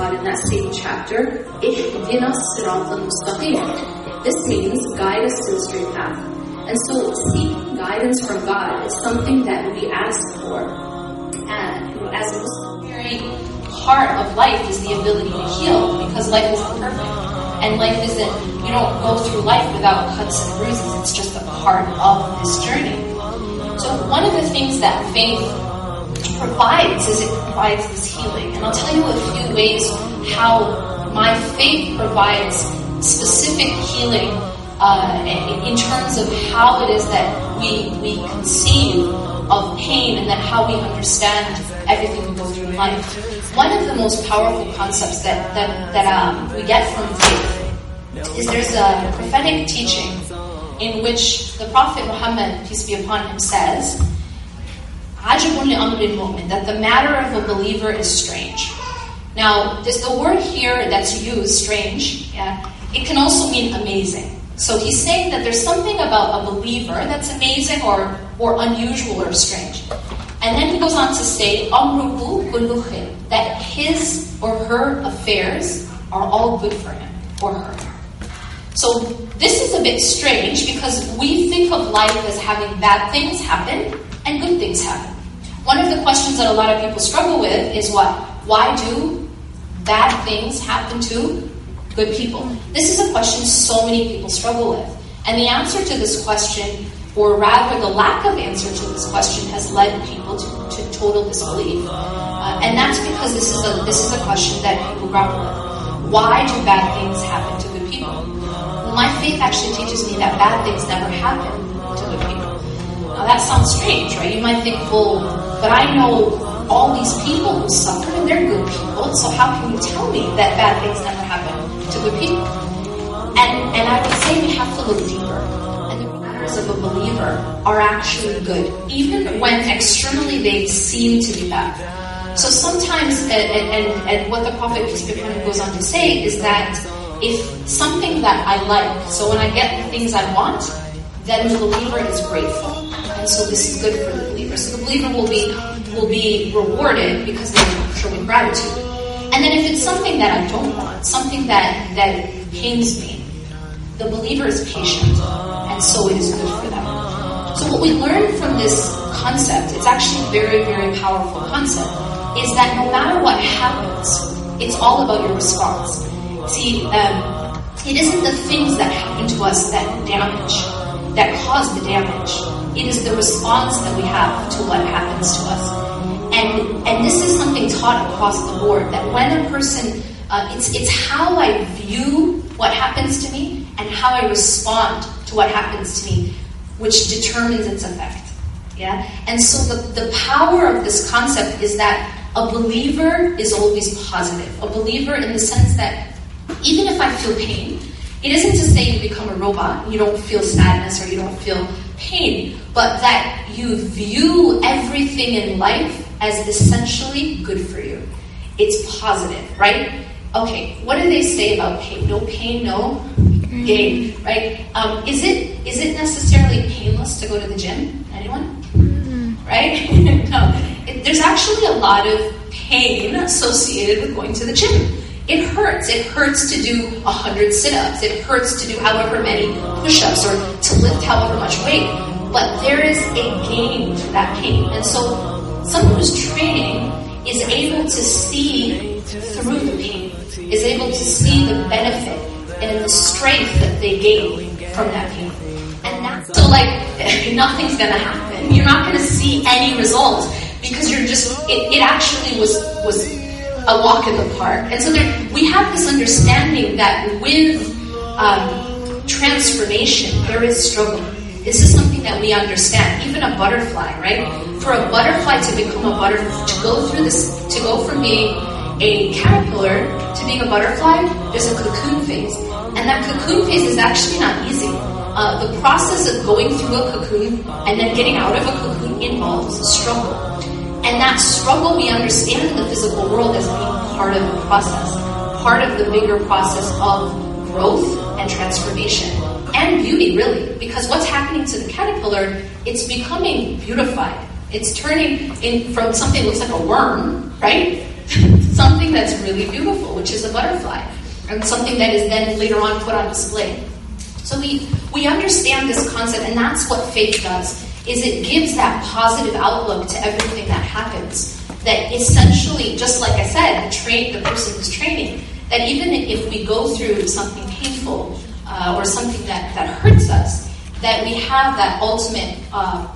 God in that same chapter, This means guide us to the straight path. And so seeking guidance from God is something that we ask for. And as a very part of life is the ability to heal because life isn't perfect. And life isn't, you don't go through life without cuts and bruises. It's just a part of this journey. So one of the things that faith provides is it provides this healing. And I'll tell you a few ways how my faith provides specific healing uh, in terms of how it is that we, we conceive of pain and then how we understand everything we go through in life. One of the most powerful concepts that, that, that um, we get from faith is there's a prophetic teaching in which the Prophet Muhammad, peace be upon him, says, that the matter of a believer is strange. Now, there's the word here that's used, strange, yeah, it can also mean amazing. So he's saying that there's something about a believer that's amazing or, or unusual or strange. And then he goes on to say, that his or her affairs are all good for him or her. So this is a bit strange because we think of life as having bad things happen and good things happen. One of the questions that a lot of people struggle with is what? Why do bad things happen to good people? This is a question so many people struggle with. And the answer to this question, or rather the lack of answer to this question, has led people to, to total disbelief. Uh, and that's because this is a this is a question that people grapple with. Why do bad things happen to good people? My faith actually teaches me that bad things never happen that sounds strange, right? You might think, well, but I know all these people who suffer and they're good people, so how can you tell me that bad things never happen to good people? And, and I would say we have to look deeper. And the matters of a believer are actually good, even when externally they seem to be bad. So sometimes, and, and, and what the Prophet goes on to say is that if something that I like, so when I get the things I want, then the believer is grateful. So this is good for the believer. So the believer will be will be rewarded because they're showing gratitude. And then if it's something that I don't want, something that that pains me, the believer is patient, and so it is good for them. So what we learn from this concept, it's actually a very, very powerful concept, is that no matter what happens, it's all about your response. See, um, it isn't the things that happen to us that damage, that caused the damage it is the response that we have to what happens to us. And, and this is something taught across the board that when a person, uh, it's, it's how I view what happens to me and how I respond to what happens to me, which determines its effect. Yeah? And so the, the power of this concept is that a believer is always positive. A believer in the sense that even if I feel pain, it isn't to say you become a robot, you don't feel sadness or you don't feel pain, but that you view everything in life as essentially good for you. It's positive, right? Okay, what do they say about pain? No pain, no gain, right? Um, is it is it necessarily painless to go to the gym? Anyone? Mm-hmm. Right? no. It, there's actually a lot of pain associated with going to the gym. It hurts. It hurts to do 100 sit ups. It hurts to do however many push ups or to lift however much weight. But there is a gain to that pain. And so someone who's training is able to see through the pain, is able to see the benefit and the strength that they gain from that pain. And that's so like nothing's gonna happen. You're not gonna see any results because you're just it, it actually was was a walk in the park. And so there, we have this understanding that with um, transformation, there is struggle. This is something that we understand. Even a butterfly, right? For a butterfly to become a butterfly, to go through this, to go from being a caterpillar to being a butterfly, there's a cocoon phase. And that cocoon phase is actually not easy. Uh, the process of going through a cocoon and then getting out of a cocoon involves struggle. Struggle we understand the physical world as being part of the process, part of the bigger process of growth and transformation and beauty, really. Because what's happening to the caterpillar, it's becoming beautified. It's turning in from something that looks like a worm, right? something that's really beautiful, which is a butterfly, and something that is then later on put on display. So we, we understand this concept, and that's what faith does, is it gives that positive outlook to everything that happens. That essentially, just like I said, train, the person who's training, that even if we go through something painful uh, or something that, that hurts us, that we have that ultimate, uh,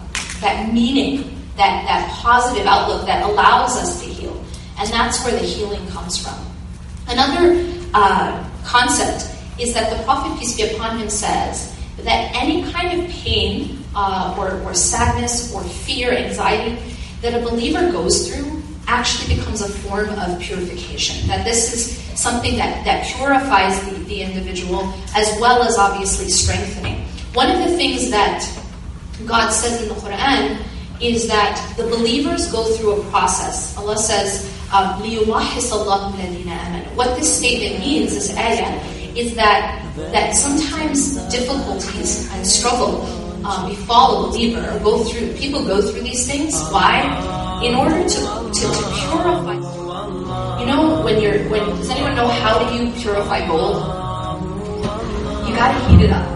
that meaning, that, that positive outlook that allows us to heal. And that's where the healing comes from. Another uh, concept is that the Prophet, peace be upon him, says that any kind of pain uh, or, or sadness or fear, anxiety that a believer goes through actually becomes a form of purification. That this is something that, that purifies the, the individual as well as obviously strengthening. One of the things that God says in the Quran is that the believers go through a process. Allah says, um, What this statement means, this ayah, is that that sometimes difficulties and struggle um, befall a believer go through people go through these things. Why? In order to, to, to purify. You know when you're when does anyone know how do you purify gold? You gotta heat it up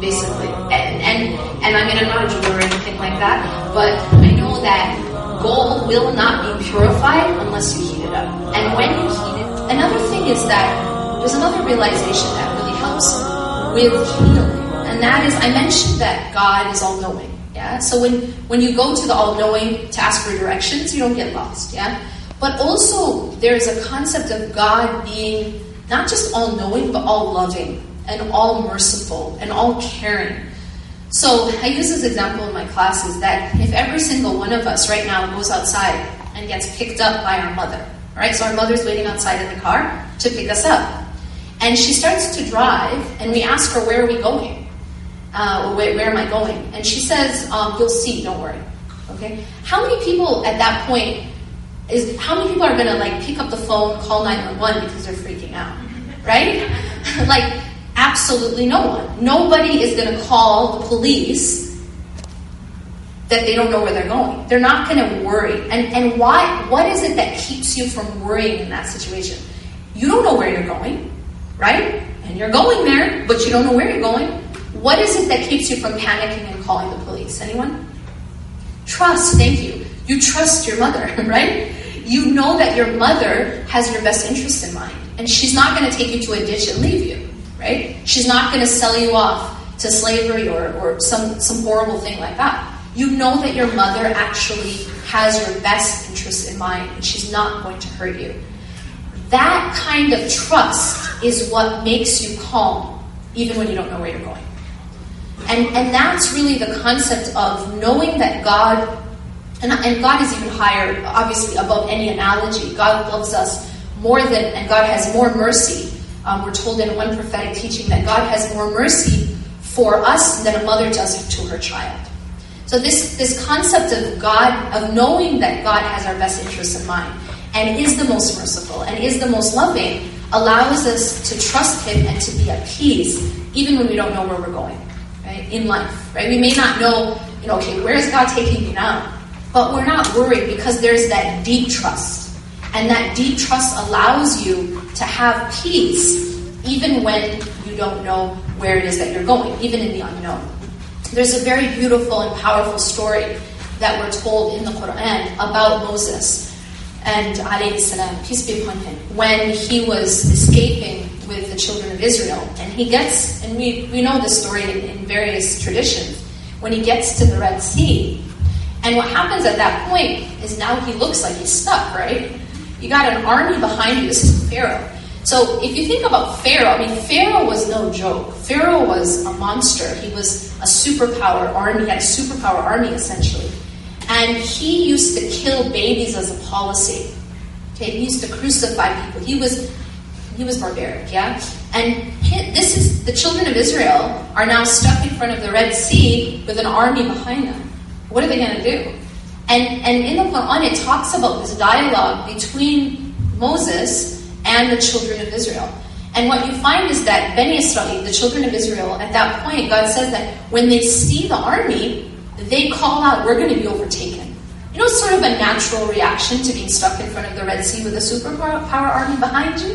basically. And, and, and I mean, I'm not a jeweler or anything like that, but I know that gold will not be purified unless you heat it up. And when you heat it, another thing is that there's another realization that really helps with healing, and that is I mentioned that God is all knowing. Yeah. So when when you go to the all knowing to ask for directions, you don't get lost. Yeah. But also there's a concept of God being not just all knowing but all loving and all merciful and all caring. So I use this example in my classes that if every single one of us right now goes outside and gets picked up by our mother, right? So our mother's waiting outside in the car to pick us up. And she starts to drive, and we ask her, Where are we going? Uh, where, where, am I going? And she says, um, You'll see, don't worry. Okay? How many people at that point is how many people are gonna like pick up the phone, call 911 because they're freaking out? Right? like Absolutely no one. Nobody is going to call the police that they don't know where they're going. They're not going to worry. And, and why? What is it that keeps you from worrying in that situation? You don't know where you're going, right? And you're going there, but you don't know where you're going. What is it that keeps you from panicking and calling the police? Anyone? Trust, thank you. You trust your mother, right? You know that your mother has your best interest in mind, and she's not going to take you to a ditch and leave you right? She's not going to sell you off to slavery or, or some, some horrible thing like that. You know that your mother actually has your best interest in mind and she's not going to hurt you. That kind of trust is what makes you calm, even when you don't know where you're going. And, and that's really the concept of knowing that God, and, and God is even higher, obviously, above any analogy. God loves us more than, and God has more mercy um, we're told in one prophetic teaching that God has more mercy for us than a mother does to her child. So this, this concept of God, of knowing that God has our best interests in mind and is the most merciful and is the most loving, allows us to trust Him and to be at peace, even when we don't know where we're going, right? In life, right? We may not know, you know, okay, where is God taking me now? But we're not worried because there's that deep trust. And that deep trust allows you to have peace even when you don't know where it is that you're going, even in the unknown. There's a very beautiful and powerful story that we're told in the Quran about Moses and alayhi salam, peace be upon him, when he was escaping children of Israel. And he gets, and we, we know this story in, in various traditions, when he gets to the Red Sea. And what happens at that point is now he looks like he's stuck, right? You got an army behind you. This is Pharaoh. So if you think about Pharaoh, I mean, Pharaoh was no joke. Pharaoh was a monster. He was a superpower army, he had a superpower army essentially. And he used to kill babies as a policy. Okay, he used to crucify people. He was he was barbaric, yeah? And this is the children of Israel are now stuck in front of the Red Sea with an army behind them. What are they going to do? And, and in the Quran, it talks about this dialogue between Moses and the children of Israel. And what you find is that Beni Israel, the children of Israel, at that point, God says that when they see the army, they call out, We're going to be overtaken. You know, it's sort of a natural reaction to being stuck in front of the Red Sea with a superpower army behind you.